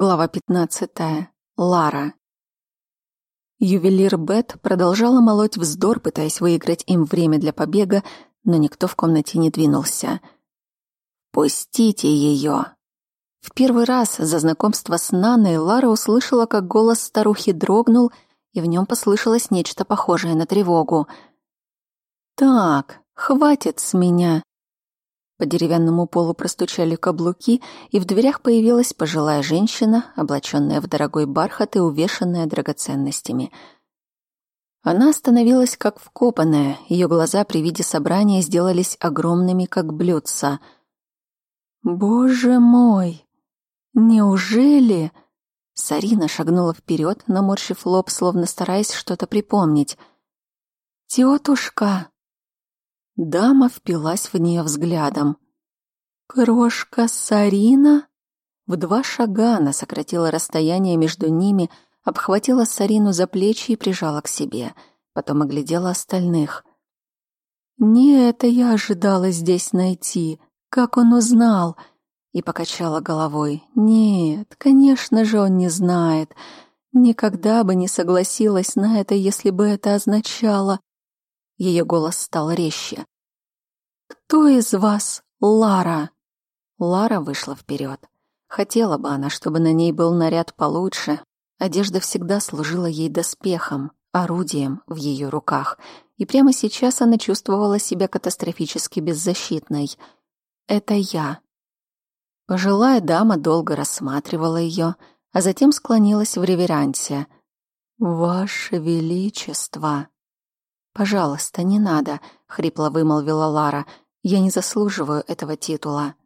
Глава 15. Лара. Ювелир Бет продолжала молоть вздор, пытаясь выиграть им время для побега, но никто в комнате не двинулся. «Пустите ее!» В первый раз за знакомство с Наной Лара услышала, как голос старухи дрогнул, и в нем послышалось нечто похожее на тревогу. «Так, хватит с меня!» По деревянному полу простучали каблуки, и в дверях появилась пожилая женщина, облаченная в дорогой бархат и увешанная драгоценностями. Она остановилась как вкопанная, ее глаза при виде собрания сделались огромными, как блюдца. «Боже мой! Неужели...» Сарина шагнула вперед, наморщив лоб, словно стараясь что-то припомнить. «Тетушка!» Дама впилась в нее взглядом. «Крошка Сарина?» В два шага она сократила расстояние между ними, обхватила Сарину за плечи и прижала к себе. Потом оглядела остальных. «Не это я ожидала здесь найти. Как он узнал?» И покачала головой. «Нет, конечно же он не знает. Никогда бы не согласилась на это, если бы это означало...» Ее голос стал резче. «Кто из вас Лара?» Лара вышла вперед. Хотела бы она, чтобы на ней был наряд получше. Одежда всегда служила ей доспехом, орудием в ее руках, и прямо сейчас она чувствовала себя катастрофически беззащитной. «Это я». Пожилая дама долго рассматривала ее, а затем склонилась в реверансе. «Ваше Величество!» «Пожалуйста, не надо», — хрипло вымолвила Лара. «Я не заслуживаю этого титула».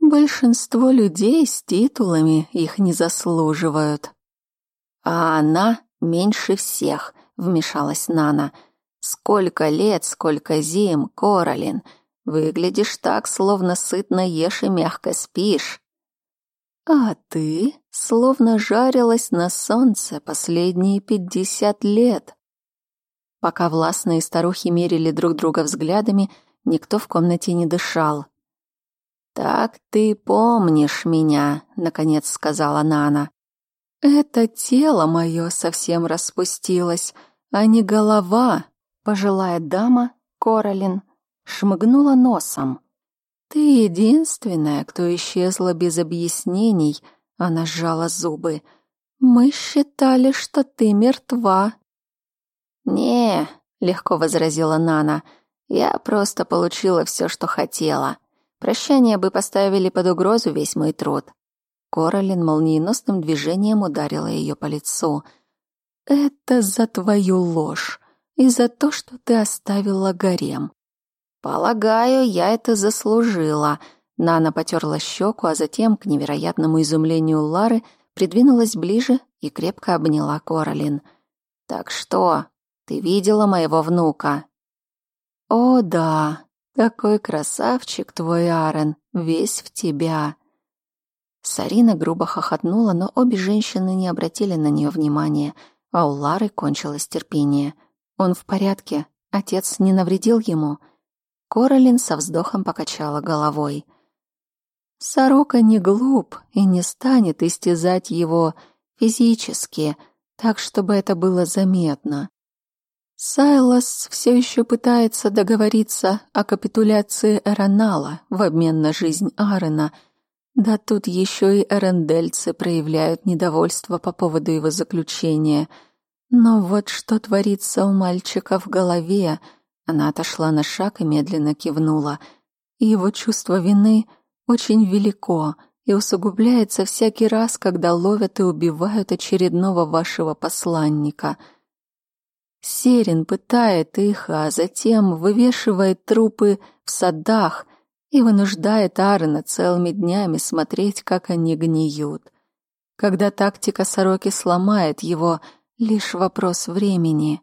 «Большинство людей с титулами их не заслуживают». «А она меньше всех», — вмешалась Нана. «Сколько лет, сколько зим, Королин. Выглядишь так, словно сытно ешь и мягко спишь». «А ты словно жарилась на солнце последние пятьдесят лет», Пока властные старухи мерили друг друга взглядами, никто в комнате не дышал. «Так ты помнишь меня», — наконец сказала Нана. «Это тело мое совсем распустилось, а не голова», — пожилая дама, Королин, шмыгнула носом. «Ты единственная, кто исчезла без объяснений», — она сжала зубы. «Мы считали, что ты мертва». «Не», — легко возразила Нана, — «я просто получила все, что хотела. Прощание бы поставили под угрозу весь мой труд». Королин молниеносным движением ударила ее по лицу. «Это за твою ложь и за то, что ты оставила гарем». «Полагаю, я это заслужила», — Нана потерла щеку, а затем, к невероятному изумлению Лары, придвинулась ближе и крепко обняла Королин. «Так что, ты видела моего внука?» «О, да, такой красавчик твой Арен, весь в тебя!» Сарина грубо хохотнула, но обе женщины не обратили на нее внимания, а у Лары кончилось терпение. «Он в порядке, отец не навредил ему?» Королин со вздохом покачала головой. «Сорока не глуп и не станет истязать его физически, так, чтобы это было заметно. Сайлас все еще пытается договориться о капитуляции Эронала в обмен на жизнь Аарона. Да тут еще и эрендельцы проявляют недовольство по поводу его заключения. Но вот что творится у мальчика в голове. Она отошла на шаг и медленно кивнула. Его чувство вины очень велико и усугубляется всякий раз, когда ловят и убивают очередного вашего посланника — Серин пытает их, а затем вывешивает трупы в садах и вынуждает Аарона целыми днями смотреть, как они гниют. Когда тактика сороки сломает его, лишь вопрос времени.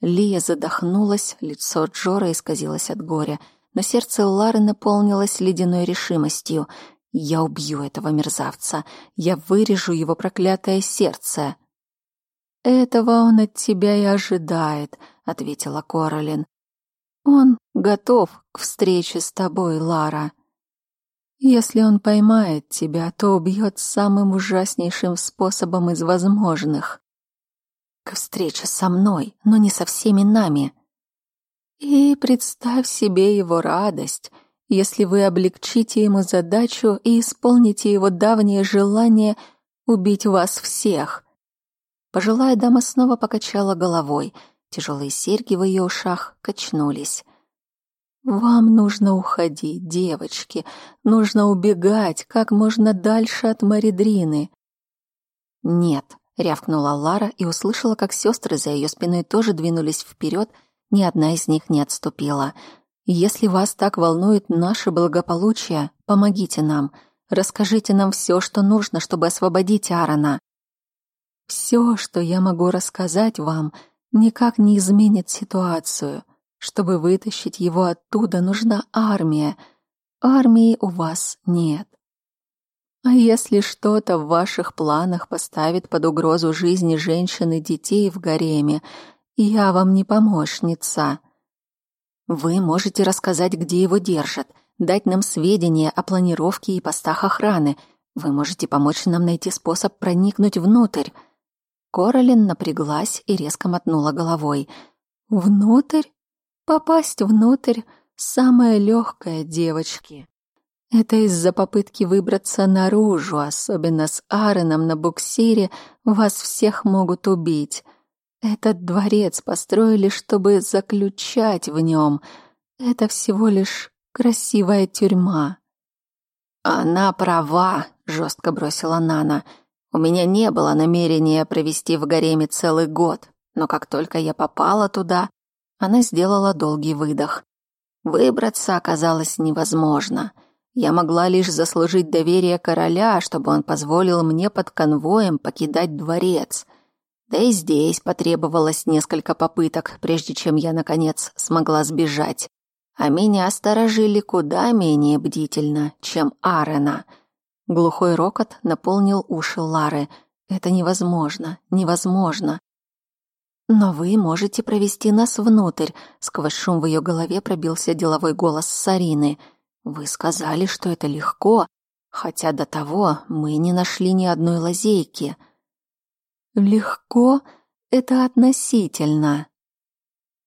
Лия задохнулась, лицо Джора исказилось от горя, но сердце Лары наполнилось ледяной решимостью. «Я убью этого мерзавца! Я вырежу его проклятое сердце!» «Этого он от тебя и ожидает», — ответила Королин. «Он готов к встрече с тобой, Лара». Если он поймает тебя, то убьет самым ужаснейшим способом из возможных. К встрече со мной, но не со всеми нами. И представь себе его радость, если вы облегчите ему задачу и исполните его давнее желание убить вас всех. Пожилая дама снова покачала головой. Тяжелые серьги в ее ушах качнулись. Вам нужно уходить, девочки. Нужно убегать как можно дальше от Маридрины. Нет, рявкнула Лара и услышала, как сестры за ее спиной тоже двинулись вперед. Ни одна из них не отступила. Если вас так волнует наше благополучие, помогите нам. Расскажите нам все, что нужно, чтобы освободить Аарона. Все, что я могу рассказать вам, никак не изменит ситуацию. Чтобы вытащить его оттуда, нужна армия. Армии у вас нет. А если что-то в ваших планах поставит под угрозу жизни женщин и детей в гареме, я вам не помощница. Вы можете рассказать, где его держат, дать нам сведения о планировке и постах охраны. Вы можете помочь нам найти способ проникнуть внутрь. Королин напряглась и резко мотнула головой. Внутрь? Попасть внутрь — самое легкое, девочки. Это из-за попытки выбраться наружу, особенно с Аароном на буксире, вас всех могут убить. Этот дворец построили, чтобы заключать в нем. Это всего лишь красивая тюрьма. Она права, жестко бросила Нана. У меня не было намерения провести в гареме целый год, но как только я попала туда, она сделала долгий выдох. Выбраться оказалось невозможно. Я могла лишь заслужить доверие короля, чтобы он позволил мне под конвоем покидать дворец. Да и здесь потребовалось несколько попыток, прежде чем я, наконец, смогла сбежать. А меня сторожили куда менее бдительно, чем Арена. Глухой рокот наполнил уши Лары. «Это невозможно, невозможно. «Но вы можете провести нас внутрь», — сквозь шум в ее голове пробился деловой голос Сарины. «Вы сказали, что это легко, хотя до того мы не нашли ни одной лазейки». «Легко — это относительно».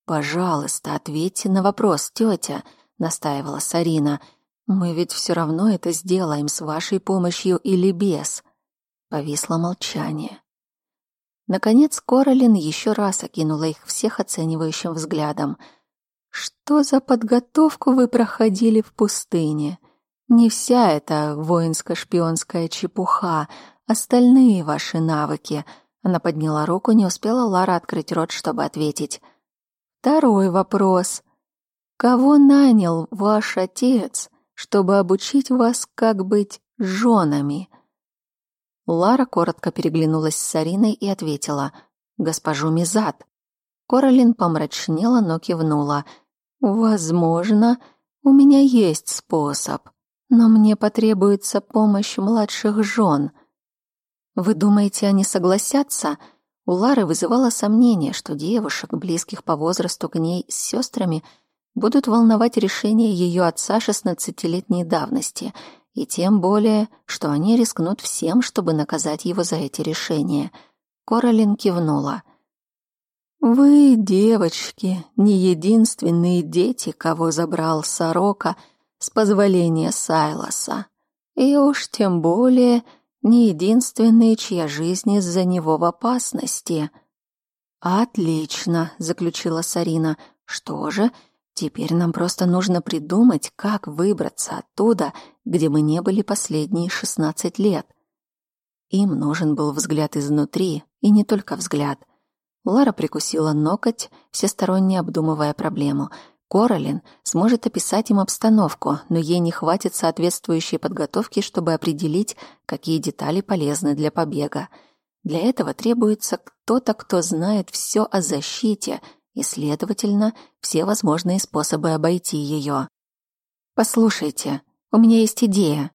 «Пожалуйста, ответьте на вопрос, тетя», — настаивала Сарина. «Мы ведь все равно это сделаем с вашей помощью или без». Повисло молчание. Наконец Королин еще раз окинула их всех оценивающим взглядом. «Что за подготовку вы проходили в пустыне? Не вся эта воинско-шпионская чепуха, остальные ваши навыки». Она подняла руку, не успела Лара открыть рот, чтобы ответить. «Второй вопрос. Кого нанял ваш отец, чтобы обучить вас, как быть женами?» Лара коротко переглянулась с Сариной и ответила «Госпожу Мизат». Королин помрачнела, но кивнула. «Возможно, у меня есть способ, но мне потребуется помощь младших жен». «Вы думаете, они согласятся?» У Лары вызывало сомнение, что девушек, близких по возрасту к ней с сестрами, будут волновать решение ее отца шестнадцатилетней давности — и тем более, что они рискнут всем, чтобы наказать его за эти решения. Королин кивнула. «Вы, девочки, не единственные дети, кого забрал сорока с позволения Сайлоса. И уж тем более не единственные, чья жизнь из-за него в опасности». «Отлично», — заключила Сарина. «Что же, Теперь нам просто нужно придумать, как выбраться оттуда, где мы не были последние шестнадцать лет. Им нужен был взгляд изнутри, и не только взгляд. Лара прикусила ноготь, всесторонне обдумывая проблему. Королин сможет описать им обстановку, но ей не хватит соответствующей подготовки, чтобы определить, какие детали полезны для побега. Для этого требуется кто-то, кто знает все о защите — и, следовательно, все возможные способы обойти ее. «Послушайте, у меня есть идея».